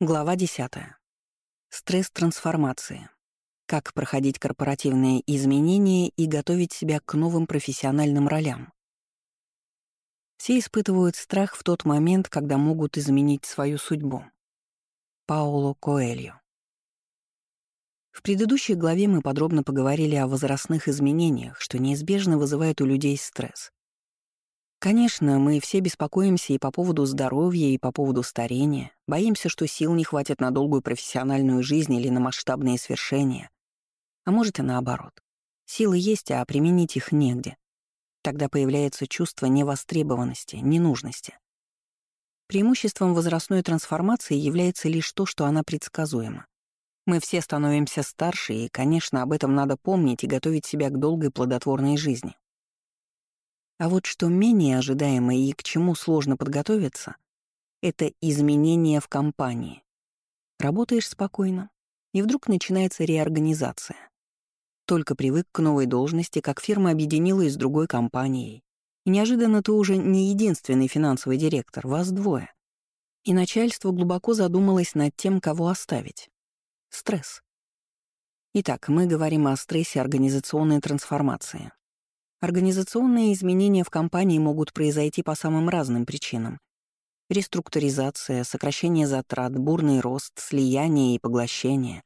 Глава 10. Стресс трансформации. Как проходить корпоративные изменения и готовить себя к новым профессиональным ролям. Все испытывают страх в тот момент, когда могут изменить свою судьбу. Пауло Коэльо. В предыдущей главе мы подробно поговорили о возрастных изменениях, что неизбежно вызывает у людей стресс. Конечно, мы все беспокоимся и по поводу здоровья, и по поводу старения, боимся, что сил не хватит на долгую профессиональную жизнь или на масштабные свершения. А может и наоборот. Силы есть, а применить их негде. Тогда появляется чувство невостребованности, ненужности. Преимуществом возрастной трансформации является лишь то, что она предсказуема. Мы все становимся старше, и, конечно, об этом надо помнить и готовить себя к долгой плодотворной жизни. А вот что менее ожидаемо и к чему сложно подготовиться, это изменения в компании. Работаешь спокойно, и вдруг начинается реорганизация. Только привык к новой должности, как фирма объединилась с другой компанией. И неожиданно ты уже не единственный финансовый директор, вас двое. И начальство глубоко задумалось над тем, кого оставить. Стресс. Итак, мы говорим о стрессе организационной трансформации. Организационные изменения в компании могут произойти по самым разным причинам. Реструктуризация, сокращение затрат, бурный рост, слияние и поглощение,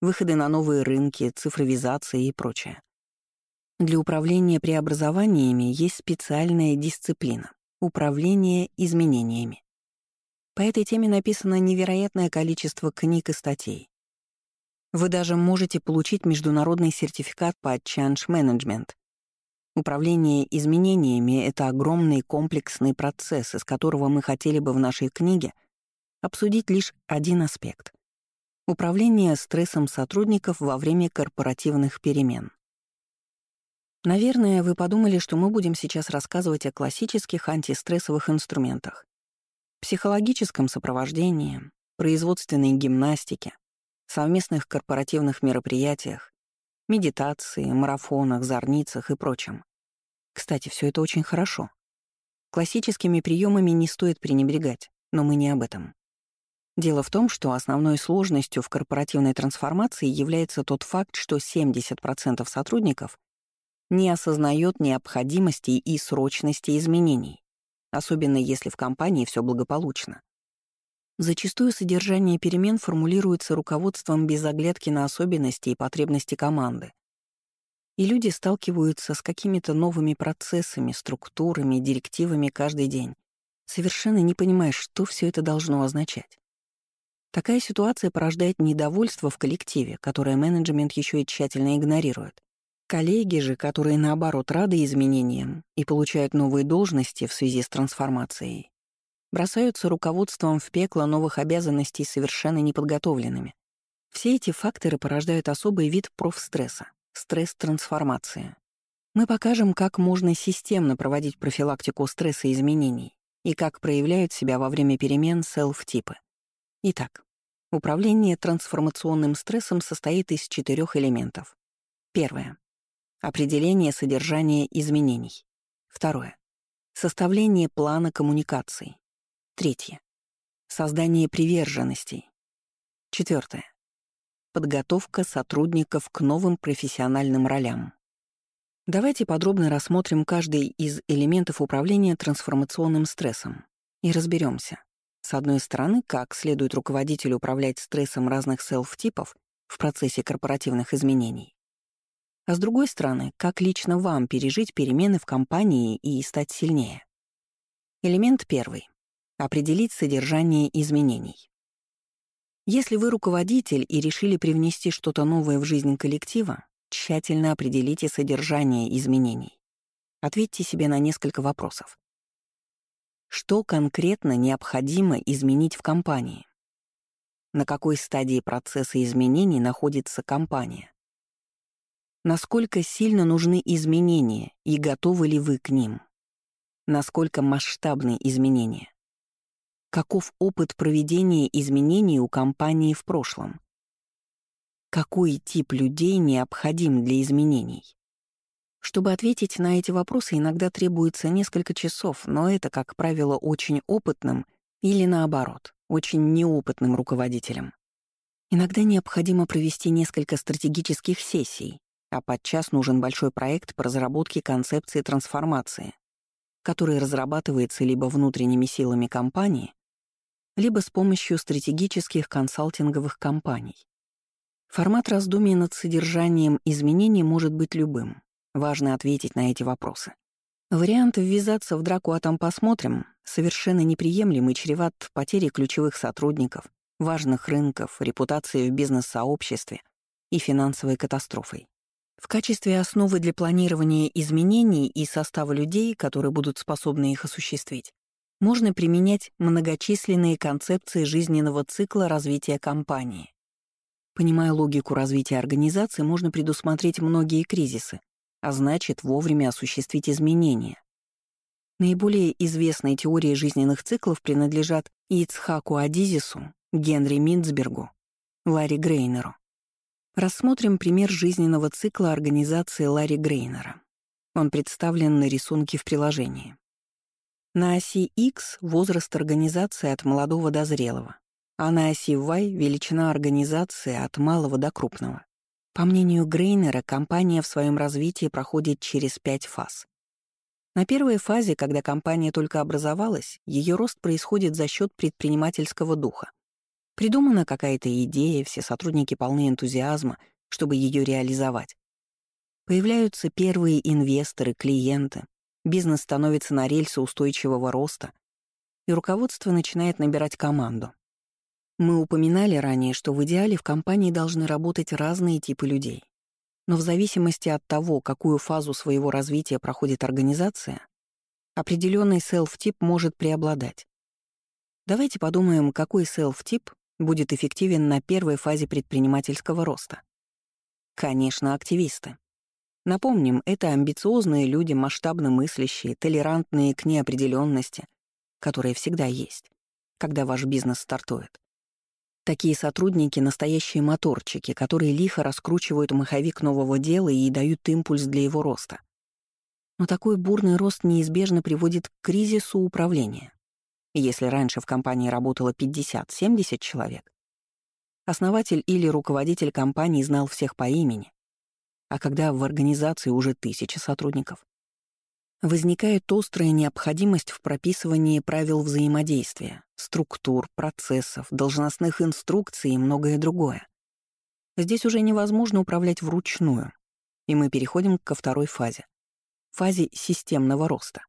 выходы на новые рынки, цифровизация и прочее. Для управления преобразованиями есть специальная дисциплина — управление изменениями. По этой теме написано невероятное количество книг и статей. Вы даже можете получить международный сертификат по Change Management, Управление изменениями — это огромный комплексный процесс, из которого мы хотели бы в нашей книге обсудить лишь один аспект — управление стрессом сотрудников во время корпоративных перемен. Наверное, вы подумали, что мы будем сейчас рассказывать о классических антистрессовых инструментах, психологическом сопровождении, производственной гимнастике, совместных корпоративных мероприятиях, медитации, марафонах, зорницах и прочем. Кстати, все это очень хорошо. Классическими приемами не стоит пренебрегать, но мы не об этом. Дело в том, что основной сложностью в корпоративной трансформации является тот факт, что 70% сотрудников не осознает необходимости и срочности изменений, особенно если в компании все благополучно. Зачастую содержание перемен формулируется руководством без оглядки на особенности и потребности команды, и люди сталкиваются с какими-то новыми процессами, структурами, директивами каждый день, совершенно не понимая, что все это должно означать. Такая ситуация порождает недовольство в коллективе, которое менеджмент еще и тщательно игнорирует. Коллеги же, которые наоборот рады изменениям и получают новые должности в связи с трансформацией, бросаются руководством в пекло новых обязанностей совершенно неподготовленными. Все эти факторы порождают особый вид профстресса Стресс-трансформация. Мы покажем, как можно системно проводить профилактику стресса и изменений и как проявляют себя во время перемен селф-типы. Итак, управление трансформационным стрессом состоит из четырех элементов. Первое. Определение содержания изменений. Второе. Составление плана коммуникаций. Третье. Создание приверженностей. Четвертое. Подготовка сотрудников к новым профессиональным ролям. Давайте подробно рассмотрим каждый из элементов управления трансформационным стрессом и разберемся. С одной стороны, как следует руководителю управлять стрессом разных селф-типов в процессе корпоративных изменений. А с другой стороны, как лично вам пережить перемены в компании и стать сильнее. Элемент первый. Определить содержание изменений. Если вы руководитель и решили привнести что-то новое в жизнь коллектива, тщательно определите содержание изменений. Ответьте себе на несколько вопросов. Что конкретно необходимо изменить в компании? На какой стадии процесса изменений находится компания? Насколько сильно нужны изменения и готовы ли вы к ним? Насколько масштабны изменения? Каков опыт проведения изменений у компании в прошлом? Какой тип людей необходим для изменений? Чтобы ответить на эти вопросы, иногда требуется несколько часов, но это, как правило, очень опытным или, наоборот, очень неопытным руководителем. Иногда необходимо провести несколько стратегических сессий, а подчас нужен большой проект по разработке концепции трансформации, который разрабатывается либо внутренними силами компании, либо с помощью стратегических консалтинговых компаний. Формат раздумий над содержанием изменений может быть любым. Важно ответить на эти вопросы. Вариант ввязаться в драку «а там посмотрим» совершенно неприемлемый чреват потерей ключевых сотрудников, важных рынков, репутации в бизнес-сообществе и финансовой катастрофой. В качестве основы для планирования изменений и состава людей, которые будут способны их осуществить, можно применять многочисленные концепции жизненного цикла развития компании. Понимая логику развития организации, можно предусмотреть многие кризисы, а значит, вовремя осуществить изменения. Наиболее известные теории жизненных циклов принадлежат Ицхаку Адизису, Генри Минцбергу, Ларри Грейнеру. Рассмотрим пример жизненного цикла организации Ларри Грейнера. Он представлен на рисунке в приложении. На оси X — возраст организации от молодого до зрелого, а на оси Y — величина организации от малого до крупного. По мнению Грейнера, компания в своем развитии проходит через пять фаз. На первой фазе, когда компания только образовалась, ее рост происходит за счет предпринимательского духа. Придумана какая-то идея, все сотрудники полны энтузиазма, чтобы ее реализовать. Появляются первые инвесторы, клиенты, бизнес становится на рельсы устойчивого роста, и руководство начинает набирать команду. Мы упоминали ранее, что в идеале в компании должны работать разные типы людей. Но в зависимости от того, какую фазу своего развития проходит организация, определенный селф-тип может преобладать. Давайте подумаем, какой селф-тип будет эффективен на первой фазе предпринимательского роста. Конечно, активисты. Напомним, это амбициозные люди, масштабно мыслящие, толерантные к неопределенности, которые всегда есть, когда ваш бизнес стартует. Такие сотрудники — настоящие моторчики, которые лихо раскручивают маховик нового дела и дают импульс для его роста. Но такой бурный рост неизбежно приводит к кризису управления. Если раньше в компании работало 50-70 человек, основатель или руководитель компании знал всех по имени, а когда в организации уже тысячи сотрудников, возникает острая необходимость в прописывании правил взаимодействия, структур, процессов, должностных инструкций и многое другое. Здесь уже невозможно управлять вручную, и мы переходим ко второй фазе — фазе системного роста.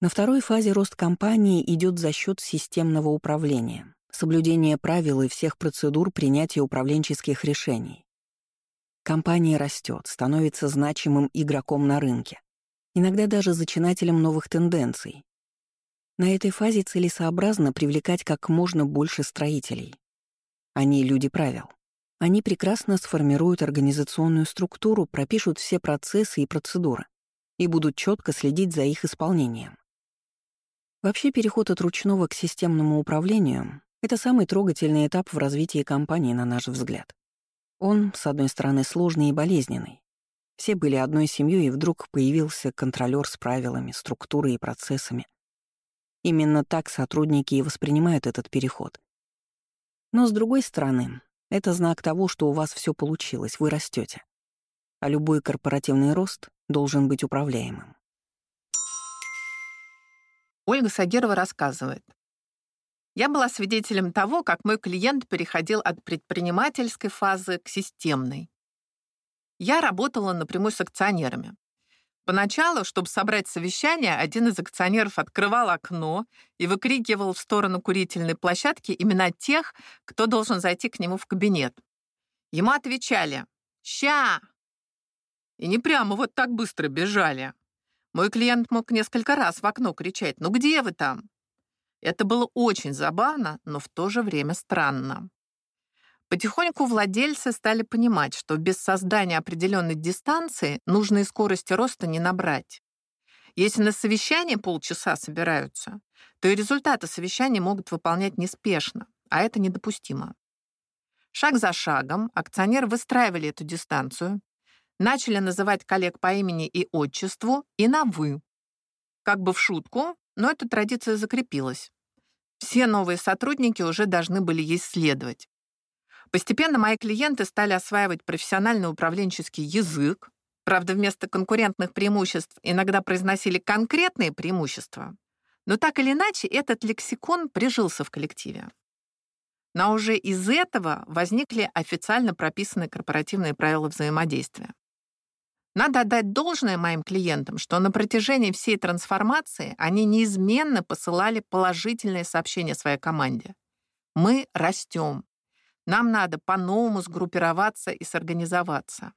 На второй фазе рост компании идет за счет системного управления, соблюдения правил и всех процедур принятия управленческих решений. Компания растет, становится значимым игроком на рынке, иногда даже зачинателем новых тенденций. На этой фазе целесообразно привлекать как можно больше строителей. Они люди правил. Они прекрасно сформируют организационную структуру, пропишут все процессы и процедуры и будут четко следить за их исполнением. Вообще переход от ручного к системному управлению — это самый трогательный этап в развитии компании, на наш взгляд. Он, с одной стороны, сложный и болезненный. Все были одной семьей, и вдруг появился контролер с правилами, структурой и процессами. Именно так сотрудники и воспринимают этот переход. Но с другой стороны, это знак того, что у вас все получилось, вы растете. А любой корпоративный рост должен быть управляемым. Ольга Сагирова рассказывает. Я была свидетелем того, как мой клиент переходил от предпринимательской фазы к системной. Я работала напрямую с акционерами. Поначалу, чтобы собрать совещание, один из акционеров открывал окно и выкрикивал в сторону курительной площадки имена тех, кто должен зайти к нему в кабинет. Ему отвечали «Ща!» И не прямо вот так быстро бежали. Мой клиент мог несколько раз в окно кричать «Ну где вы там?». Это было очень забавно, но в то же время странно. Потихоньку владельцы стали понимать, что без создания определенной дистанции нужной скорости роста не набрать. Если на совещание полчаса собираются, то и результаты совещания могут выполнять неспешно, а это недопустимо. Шаг за шагом акционеры выстраивали эту дистанцию, начали называть коллег по имени и отчеству и на «вы». Как бы в шутку, но эта традиция закрепилась. Все новые сотрудники уже должны были ей следовать. Постепенно мои клиенты стали осваивать профессиональный управленческий язык. Правда, вместо конкурентных преимуществ иногда произносили конкретные преимущества. Но так или иначе, этот лексикон прижился в коллективе. Но уже из этого возникли официально прописанные корпоративные правила взаимодействия. Надо отдать должное моим клиентам, что на протяжении всей трансформации они неизменно посылали положительные сообщения своей команде. Мы растем. Нам надо по-новому сгруппироваться и сорганизоваться.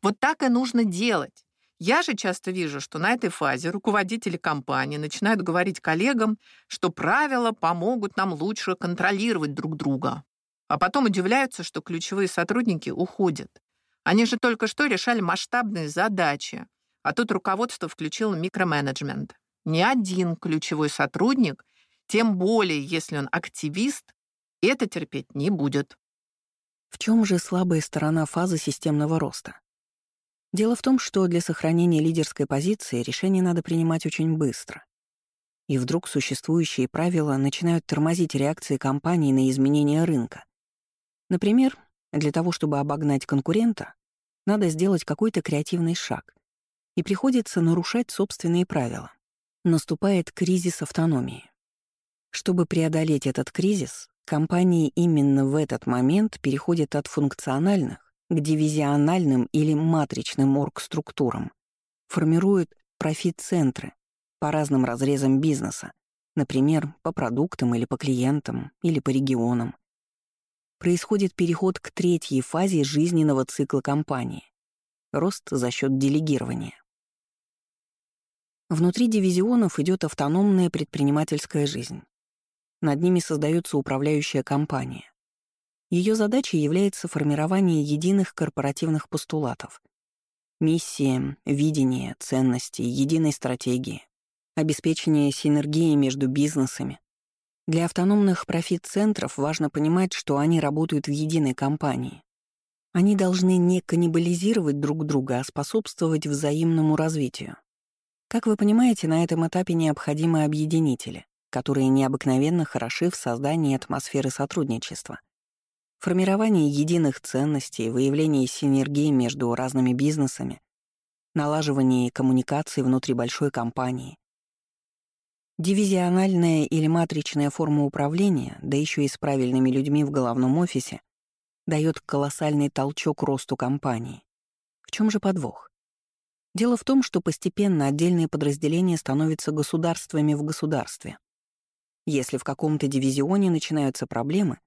Вот так и нужно делать. Я же часто вижу, что на этой фазе руководители компании начинают говорить коллегам, что правила помогут нам лучше контролировать друг друга. А потом удивляются, что ключевые сотрудники уходят. Они же только что решали масштабные задачи, а тут руководство включило микроменеджмент. Ни один ключевой сотрудник, тем более если он активист, это терпеть не будет. В чем же слабая сторона фазы системного роста? Дело в том, что для сохранения лидерской позиции решения надо принимать очень быстро. И вдруг существующие правила начинают тормозить реакции компании на изменения рынка. Например, для того, чтобы обогнать конкурента, надо сделать какой-то креативный шаг. И приходится нарушать собственные правила. Наступает кризис автономии. Чтобы преодолеть этот кризис, компании именно в этот момент переходят от функциональных к дивизиональным или матричным оргструктурам, формируют профит-центры по разным разрезам бизнеса, например, по продуктам или по клиентам, или по регионам происходит переход к третьей фазе жизненного цикла компании — рост за счет делегирования. Внутри дивизионов идет автономная предпринимательская жизнь. Над ними создается управляющая компания. Ее задачей является формирование единых корпоративных постулатов. Миссия, видение, ценности, единой стратегии, обеспечение синергии между бизнесами, для автономных профит-центров важно понимать, что они работают в единой компании. Они должны не каннибализировать друг друга, а способствовать взаимному развитию. Как вы понимаете, на этом этапе необходимы объединители, которые необыкновенно хороши в создании атмосферы сотрудничества. Формирование единых ценностей, выявление синергии между разными бизнесами, налаживание коммуникаций внутри большой компании, Дивизиональная или матричная форма управления, да еще и с правильными людьми в головном офисе, дает колоссальный толчок росту компании. В чем же подвох? Дело в том, что постепенно отдельные подразделения становятся государствами в государстве. Если в каком-то дивизионе начинаются проблемы,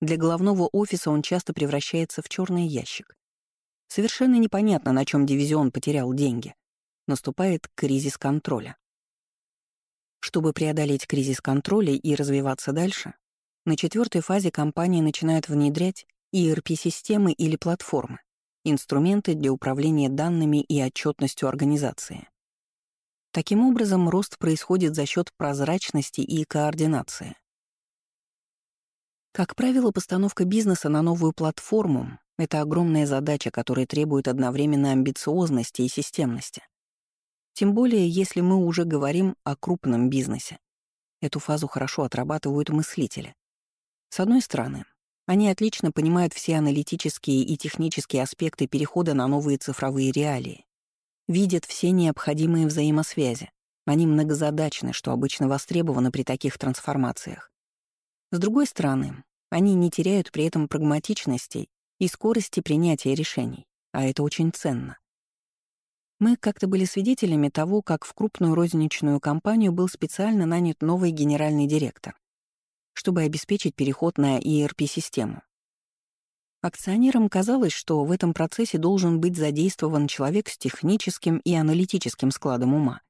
для головного офиса он часто превращается в черный ящик. Совершенно непонятно, на чем дивизион потерял деньги. Наступает кризис контроля. Чтобы преодолеть кризис контроля и развиваться дальше, на четвертой фазе компания начинает внедрять ERP-системы или платформы, инструменты для управления данными и отчетностью организации. Таким образом, рост происходит за счет прозрачности и координации. Как правило, постановка бизнеса на новую платформу — это огромная задача, которая требует одновременно амбициозности и системности. Тем более, если мы уже говорим о крупном бизнесе. Эту фазу хорошо отрабатывают мыслители. С одной стороны, они отлично понимают все аналитические и технические аспекты перехода на новые цифровые реалии, видят все необходимые взаимосвязи. Они многозадачны, что обычно востребовано при таких трансформациях. С другой стороны, они не теряют при этом прагматичности и скорости принятия решений, а это очень ценно. Мы как-то были свидетелями того, как в крупную розничную компанию был специально нанят новый генеральный директор, чтобы обеспечить переход на ERP-систему. Акционерам казалось, что в этом процессе должен быть задействован человек с техническим и аналитическим складом ума.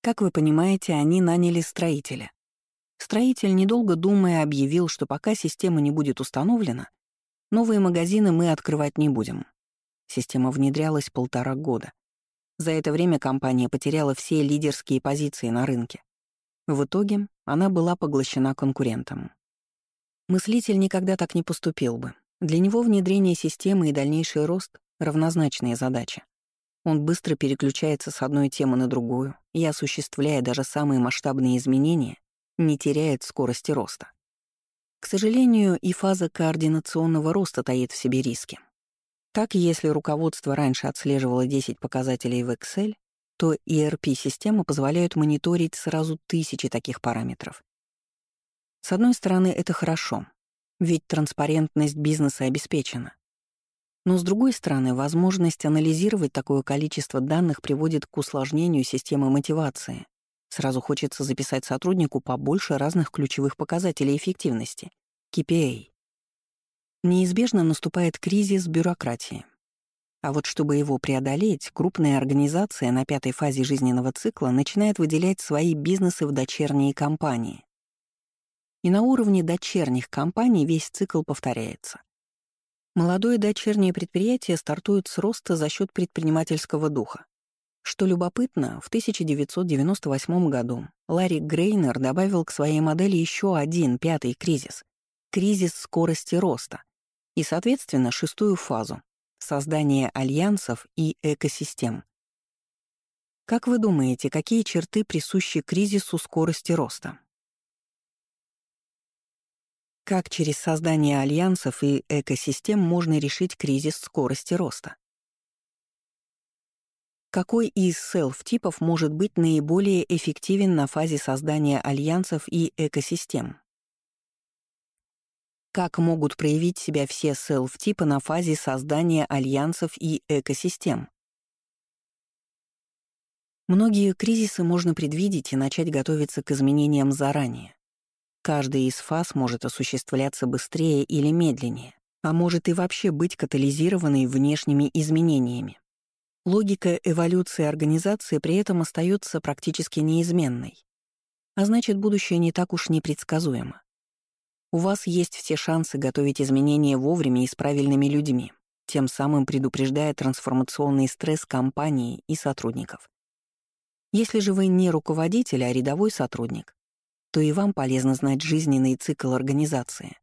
Как вы понимаете, они наняли строителя. Строитель, недолго думая, объявил, что пока система не будет установлена, новые магазины мы открывать не будем. Система внедрялась полтора года. За это время компания потеряла все лидерские позиции на рынке. В итоге она была поглощена конкурентом. Мыслитель никогда так не поступил бы. Для него внедрение системы и дальнейший рост — равнозначные задачи. Он быстро переключается с одной темы на другую и, осуществляя даже самые масштабные изменения, не теряет скорости роста. К сожалению, и фаза координационного роста таит в себе риски. Так, если руководство раньше отслеживало 10 показателей в Excel, то ERP-система позволяет мониторить сразу тысячи таких параметров. С одной стороны, это хорошо, ведь транспарентность бизнеса обеспечена. Но с другой стороны, возможность анализировать такое количество данных приводит к усложнению системы мотивации. Сразу хочется записать сотруднику побольше разных ключевых показателей эффективности — KPI. Неизбежно наступает кризис бюрократии. А вот чтобы его преодолеть, крупная организация на пятой фазе жизненного цикла начинает выделять свои бизнесы в дочерние компании. И на уровне дочерних компаний весь цикл повторяется. Молодое дочернее предприятие стартует с роста за счет предпринимательского духа. Что любопытно, в 1998 году Ларри Грейнер добавил к своей модели еще один пятый кризис — кризис скорости роста, и, соответственно, шестую фазу — создание альянсов и экосистем. Как вы думаете, какие черты присущи кризису скорости роста? Как через создание альянсов и экосистем можно решить кризис скорости роста? Какой из селф-типов может быть наиболее эффективен на фазе создания альянсов и экосистем? Как могут проявить себя все селф-типы на фазе создания альянсов и экосистем? Многие кризисы можно предвидеть и начать готовиться к изменениям заранее. Каждая из фаз может осуществляться быстрее или медленнее, а может и вообще быть катализированной внешними изменениями. Логика эволюции организации при этом остается практически неизменной. А значит, будущее не так уж непредсказуемо. У вас есть все шансы готовить изменения вовремя и с правильными людьми, тем самым предупреждая трансформационный стресс компании и сотрудников. Если же вы не руководитель, а рядовой сотрудник, то и вам полезно знать жизненный цикл организации.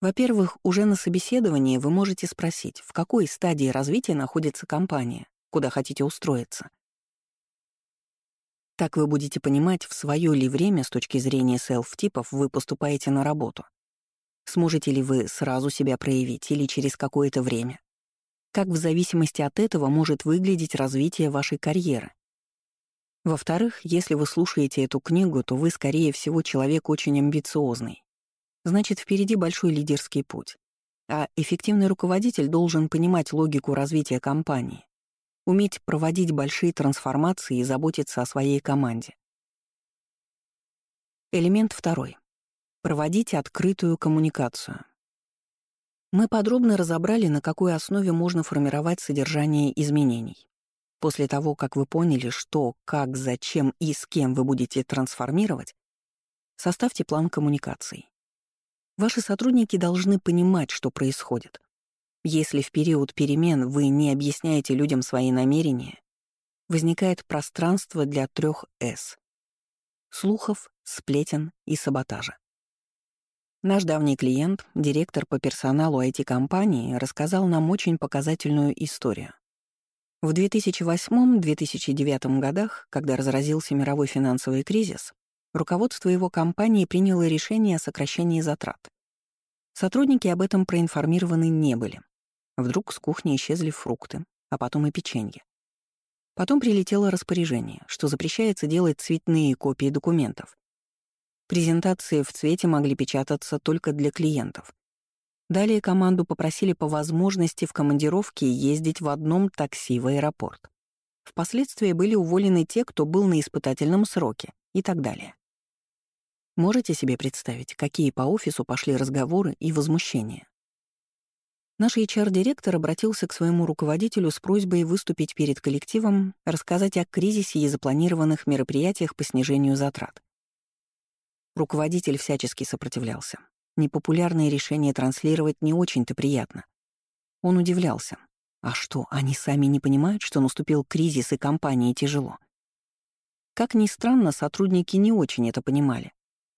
Во-первых, уже на собеседовании вы можете спросить, в какой стадии развития находится компания, куда хотите устроиться. Так вы будете понимать, в свое ли время с точки зрения селф-типов вы поступаете на работу. Сможете ли вы сразу себя проявить или через какое-то время. Как в зависимости от этого может выглядеть развитие вашей карьеры. Во-вторых, если вы слушаете эту книгу, то вы, скорее всего, человек очень амбициозный. Значит, впереди большой лидерский путь. А эффективный руководитель должен понимать логику развития компании, уметь проводить большие трансформации и заботиться о своей команде. Элемент второй. Проводите открытую коммуникацию. Мы подробно разобрали, на какой основе можно формировать содержание изменений. После того, как вы поняли, что, как, зачем и с кем вы будете трансформировать, составьте план коммуникаций. Ваши сотрудники должны понимать, что происходит. Если в период перемен вы не объясняете людям свои намерения, возникает пространство для трех «С» — слухов, сплетен и саботажа. Наш давний клиент, директор по персоналу IT-компании, рассказал нам очень показательную историю. В 2008-2009 годах, когда разразился мировой финансовый кризис, руководство его компании приняло решение о сокращении затрат. Сотрудники об этом проинформированы не были. Вдруг с кухни исчезли фрукты, а потом и печенье. Потом прилетело распоряжение, что запрещается делать цветные копии документов. Презентации в цвете могли печататься только для клиентов. Далее команду попросили по возможности в командировке ездить в одном такси в аэропорт. Впоследствии были уволены те, кто был на испытательном сроке и так далее. Можете себе представить, какие по офису пошли разговоры и возмущения? Наш HR-директор обратился к своему руководителю с просьбой выступить перед коллективом, рассказать о кризисе и запланированных мероприятиях по снижению затрат. Руководитель всячески сопротивлялся. Непопулярные решения транслировать не очень-то приятно. Он удивлялся. А что, они сами не понимают, что наступил кризис и компании тяжело? Как ни странно, сотрудники не очень это понимали,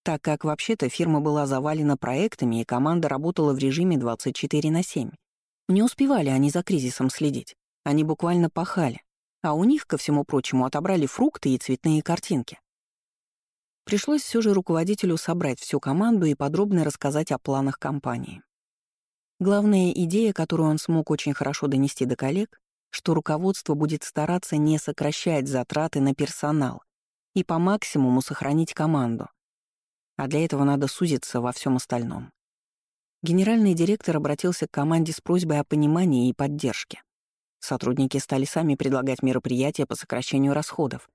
так как вообще-то фирма была завалена проектами и команда работала в режиме 24 на 7. Не успевали они за кризисом следить, они буквально пахали, а у них, ко всему прочему, отобрали фрукты и цветные картинки. Пришлось все же руководителю собрать всю команду и подробно рассказать о планах компании. Главная идея, которую он смог очень хорошо донести до коллег, что руководство будет стараться не сокращать затраты на персонал и по максимуму сохранить команду. А для этого надо сузиться во всем остальном. Генеральный директор обратился к команде с просьбой о понимании и поддержке. Сотрудники стали сами предлагать мероприятия по сокращению расходов.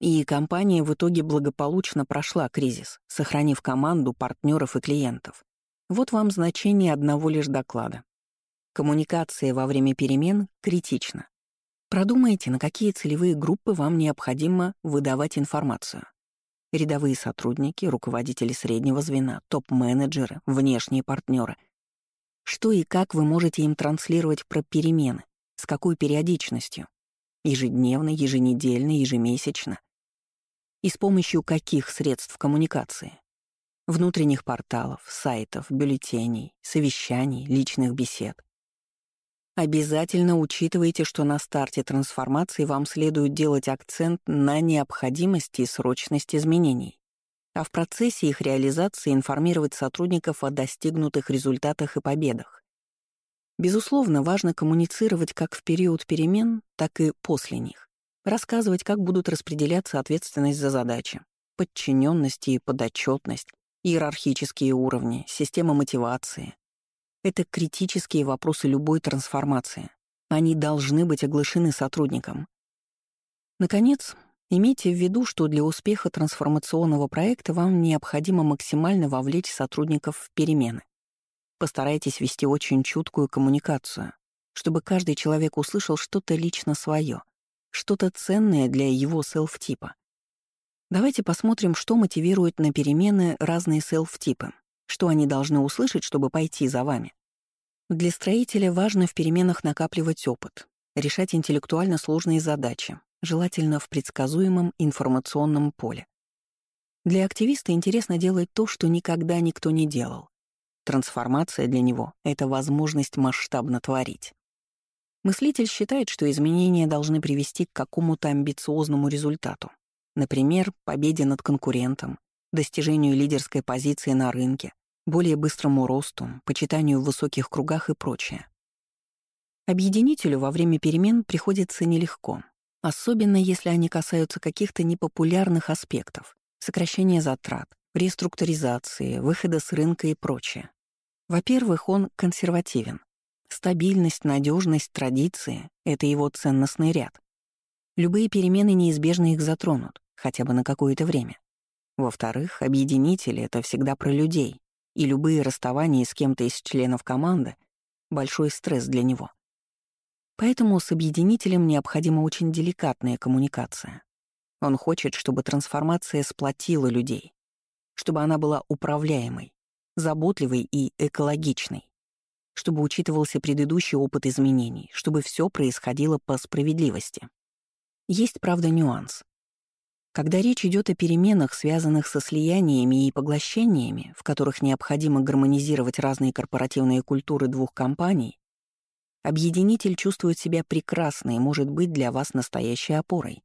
И компания в итоге благополучно прошла кризис, сохранив команду, партнеров и клиентов. Вот вам значение одного лишь доклада. Коммуникация во время перемен критична. Продумайте, на какие целевые группы вам необходимо выдавать информацию. Рядовые сотрудники, руководители среднего звена, топ-менеджеры, внешние партнеры. Что и как вы можете им транслировать про перемены, с какой периодичностью? Ежедневно, еженедельно, ежемесячно? И с помощью каких средств коммуникации? внутренних порталов, сайтов, бюллетеней, совещаний, личных бесед. Обязательно учитывайте, что на старте трансформации вам следует делать акцент на необходимости и срочность изменений, а в процессе их реализации информировать сотрудников о достигнутых результатах и победах. Безусловно, важно коммуницировать как в период перемен, так и после них. Рассказывать, как будут распределяться ответственность за задачи, подчиненность и подотчетность, иерархические уровни, система мотивации. Это критические вопросы любой трансформации. Они должны быть оглашены сотрудникам. Наконец, имейте в виду, что для успеха трансформационного проекта вам необходимо максимально вовлечь сотрудников в перемены. Постарайтесь вести очень чуткую коммуникацию, чтобы каждый человек услышал что-то лично свое, что-то ценное для его селф-типа. Давайте посмотрим, что мотивирует на перемены разные селф-типы, что они должны услышать, чтобы пойти за вами. Для строителя важно в переменах накапливать опыт, решать интеллектуально сложные задачи, желательно в предсказуемом информационном поле. Для активиста интересно делать то, что никогда никто не делал. Трансформация для него — это возможность масштабно творить. Мыслитель считает, что изменения должны привести к какому-то амбициозному результату, Например, победе над конкурентом, достижению лидерской позиции на рынке, более быстрому росту, почитанию в высоких кругах и прочее. Объединителю во время перемен приходится нелегко, особенно если они касаются каких-то непопулярных аспектов, сокращения затрат, реструктуризации, выхода с рынка и прочее. Во-первых, он консервативен. Стабильность, надежность, традиции — это его ценностный ряд. Любые перемены неизбежно их затронут хотя бы на какое-то время. Во-вторых, объединители — это всегда про людей, и любые расставания с кем-то из членов команды — большой стресс для него. Поэтому с объединителем необходима очень деликатная коммуникация. Он хочет, чтобы трансформация сплотила людей, чтобы она была управляемой, заботливой и экологичной, чтобы учитывался предыдущий опыт изменений, чтобы все происходило по справедливости. Есть, правда, нюанс. Когда речь идет о переменах, связанных со слияниями и поглощениями, в которых необходимо гармонизировать разные корпоративные культуры двух компаний, объединитель чувствует себя прекрасно и может быть для вас настоящей опорой.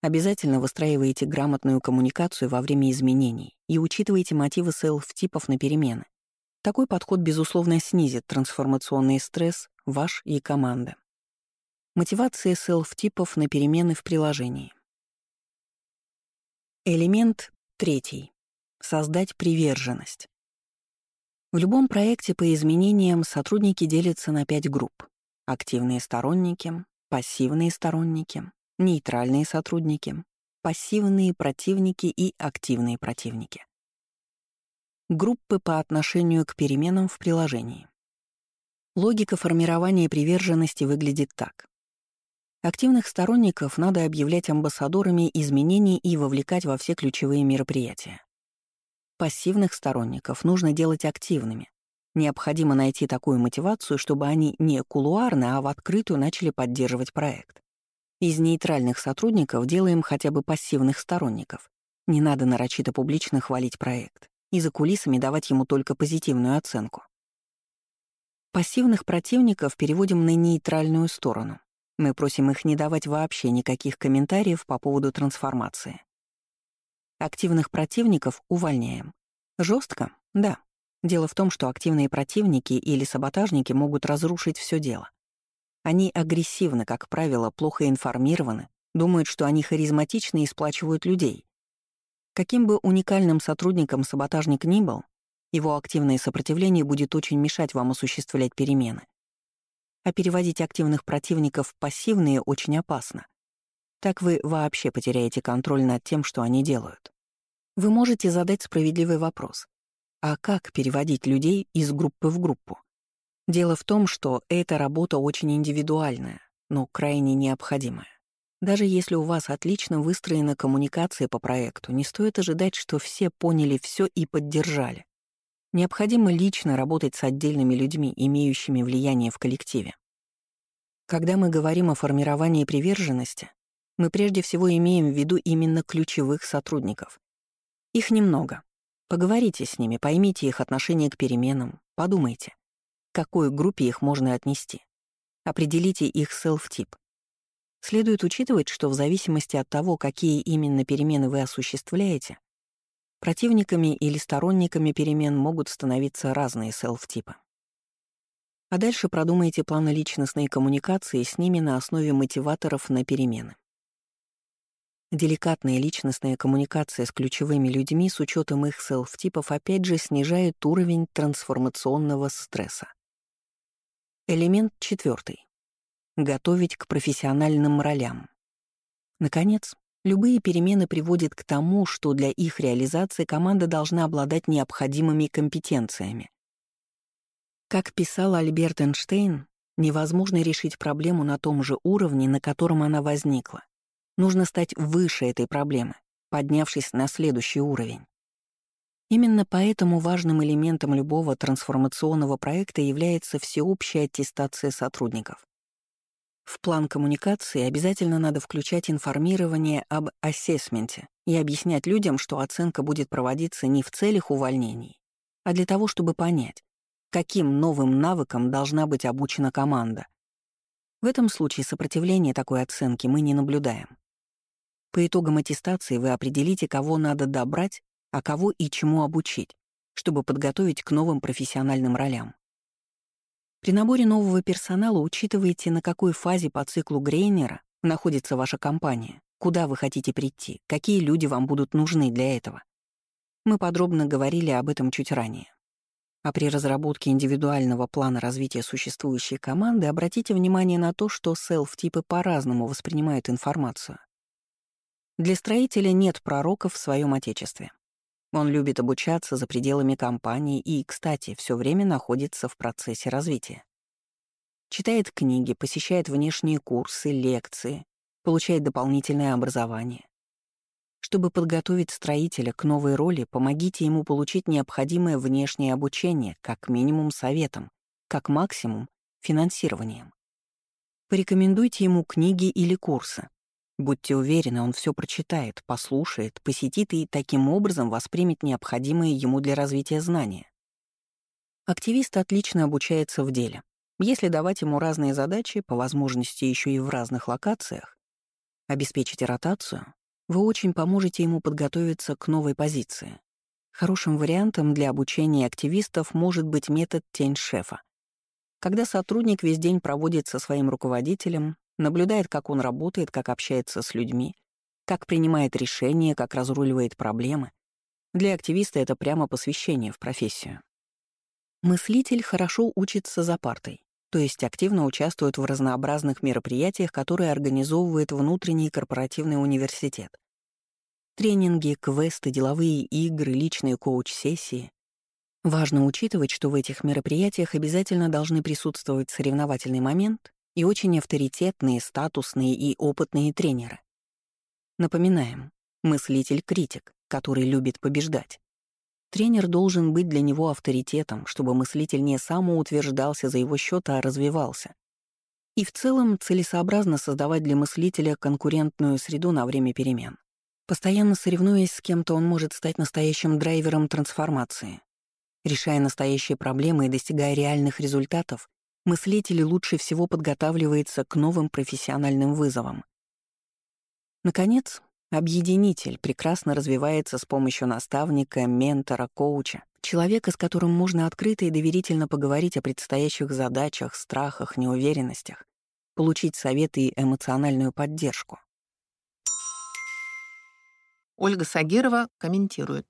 Обязательно выстраивайте грамотную коммуникацию во время изменений и учитывайте мотивы селф-типов на перемены. Такой подход, безусловно, снизит трансформационный стресс ваш и команды. Мотивация селф-типов на перемены в приложении. Элемент третий. Создать приверженность. В любом проекте по изменениям сотрудники делятся на пять групп. Активные сторонники, пассивные сторонники, нейтральные сотрудники, пассивные противники и активные противники. Группы по отношению к переменам в приложении. Логика формирования приверженности выглядит так. Активных сторонников надо объявлять амбассадорами изменений и вовлекать во все ключевые мероприятия. Пассивных сторонников нужно делать активными. Необходимо найти такую мотивацию, чтобы они не кулуарно, а в открытую начали поддерживать проект. Из нейтральных сотрудников делаем хотя бы пассивных сторонников. Не надо нарочито публично хвалить проект и за кулисами давать ему только позитивную оценку. Пассивных противников переводим на нейтральную сторону. Мы просим их не давать вообще никаких комментариев по поводу трансформации. Активных противников увольняем. Жестко? Да. Дело в том, что активные противники или саботажники могут разрушить все дело. Они агрессивны, как правило, плохо информированы, думают, что они харизматичны и сплачивают людей. Каким бы уникальным сотрудником саботажник ни был, его активное сопротивление будет очень мешать вам осуществлять перемены. А переводить активных противников в пассивные очень опасно. Так вы вообще потеряете контроль над тем, что они делают. Вы можете задать справедливый вопрос. А как переводить людей из группы в группу? Дело в том, что эта работа очень индивидуальная, но крайне необходимая. Даже если у вас отлично выстроена коммуникация по проекту, не стоит ожидать, что все поняли все и поддержали. Необходимо лично работать с отдельными людьми, имеющими влияние в коллективе. Когда мы говорим о формировании приверженности, мы прежде всего имеем в виду именно ключевых сотрудников. Их немного. Поговорите с ними, поймите их отношение к переменам, подумайте, к какой группе их можно отнести. Определите их селф-тип. Следует учитывать, что в зависимости от того, какие именно перемены вы осуществляете, Противниками или сторонниками перемен могут становиться разные селф-типы. А дальше продумайте планы личностной коммуникации с ними на основе мотиваторов на перемены. Деликатная личностная коммуникация с ключевыми людьми с учетом их селф-типов опять же снижает уровень трансформационного стресса. Элемент четвертый. Готовить к профессиональным ролям. Наконец, Любые перемены приводят к тому, что для их реализации команда должна обладать необходимыми компетенциями. Как писал Альберт Эйнштейн, невозможно решить проблему на том же уровне, на котором она возникла. Нужно стать выше этой проблемы, поднявшись на следующий уровень. Именно поэтому важным элементом любого трансформационного проекта является всеобщая аттестация сотрудников. В план коммуникации обязательно надо включать информирование об ассессменте и объяснять людям, что оценка будет проводиться не в целях увольнений, а для того, чтобы понять, каким новым навыкам должна быть обучена команда. В этом случае сопротивления такой оценки мы не наблюдаем. По итогам аттестации вы определите, кого надо добрать, а кого и чему обучить, чтобы подготовить к новым профессиональным ролям. При наборе нового персонала учитывайте, на какой фазе по циклу Грейнера находится ваша компания, куда вы хотите прийти, какие люди вам будут нужны для этого. Мы подробно говорили об этом чуть ранее. А при разработке индивидуального плана развития существующей команды обратите внимание на то, что селф-типы по-разному воспринимают информацию. Для строителя нет пророков в своем отечестве. Он любит обучаться за пределами компании и, кстати, все время находится в процессе развития. Читает книги, посещает внешние курсы, лекции, получает дополнительное образование. Чтобы подготовить строителя к новой роли, помогите ему получить необходимое внешнее обучение, как минимум советом, как максимум финансированием. Порекомендуйте ему книги или курсы, Будьте уверены, он все прочитает, послушает, посетит и таким образом воспримет необходимые ему для развития знания. Активист отлично обучается в деле. Если давать ему разные задачи, по возможности еще и в разных локациях, обеспечить ротацию, вы очень поможете ему подготовиться к новой позиции. Хорошим вариантом для обучения активистов может быть метод «тень шефа», когда сотрудник весь день проводит со своим руководителем, наблюдает, как он работает, как общается с людьми, как принимает решения, как разруливает проблемы. Для активиста это прямо посвящение в профессию. Мыслитель хорошо учится за партой, то есть активно участвует в разнообразных мероприятиях, которые организовывает внутренний корпоративный университет. Тренинги, квесты, деловые игры, личные коуч-сессии. Важно учитывать, что в этих мероприятиях обязательно должны присутствовать соревновательный момент и очень авторитетные, статусные и опытные тренеры. Напоминаем, мыслитель-критик, который любит побеждать. Тренер должен быть для него авторитетом, чтобы мыслитель не самоутверждался за его счет, а развивался. И в целом целесообразно создавать для мыслителя конкурентную среду на время перемен. Постоянно соревнуясь с кем-то, он может стать настоящим драйвером трансформации. Решая настоящие проблемы и достигая реальных результатов, мыслитель лучше всего подготавливается к новым профессиональным вызовам. Наконец, Объединитель прекрасно развивается с помощью наставника, ментора, коуча, человека, с которым можно открыто и доверительно поговорить о предстоящих задачах, страхах, неуверенностях, получить советы и эмоциональную поддержку. Ольга Сагирова комментирует.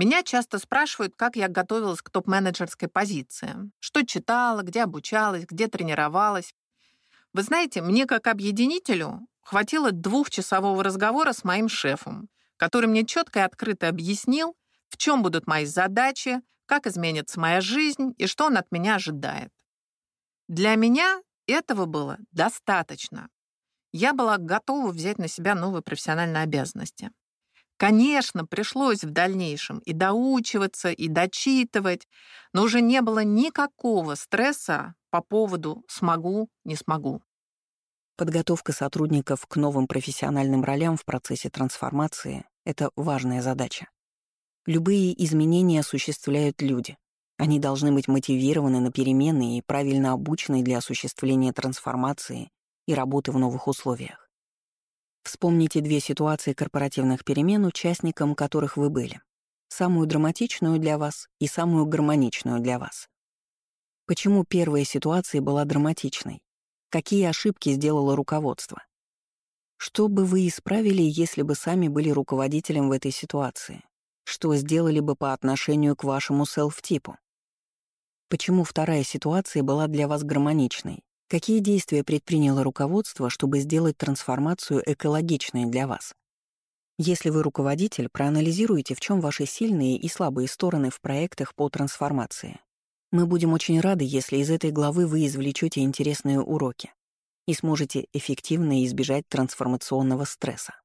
Меня часто спрашивают, как я готовилась к топ-менеджерской позиции. Что читала, где обучалась, где тренировалась. Вы знаете, мне как объединителю хватило двухчасового разговора с моим шефом, который мне четко и открыто объяснил, в чем будут мои задачи, как изменится моя жизнь и что он от меня ожидает. Для меня этого было достаточно. Я была готова взять на себя новые профессиональные обязанности. Конечно, пришлось в дальнейшем и доучиваться, и дочитывать, но уже не было никакого стресса по поводу «смогу, не смогу». Подготовка сотрудников к новым профессиональным ролям в процессе трансформации — это важная задача. Любые изменения осуществляют люди. Они должны быть мотивированы на перемены и правильно обучены для осуществления трансформации и работы в новых условиях. Вспомните две ситуации корпоративных перемен, участником которых вы были. Самую драматичную для вас и самую гармоничную для вас. Почему первая ситуация была драматичной? Какие ошибки сделало руководство? Что бы вы исправили, если бы сами были руководителем в этой ситуации? Что сделали бы по отношению к вашему селф-типу? Почему вторая ситуация была для вас гармоничной? Какие действия предприняло руководство, чтобы сделать трансформацию экологичной для вас? Если вы руководитель, проанализируйте, в чем ваши сильные и слабые стороны в проектах по трансформации. Мы будем очень рады, если из этой главы вы извлечете интересные уроки и сможете эффективно избежать трансформационного стресса.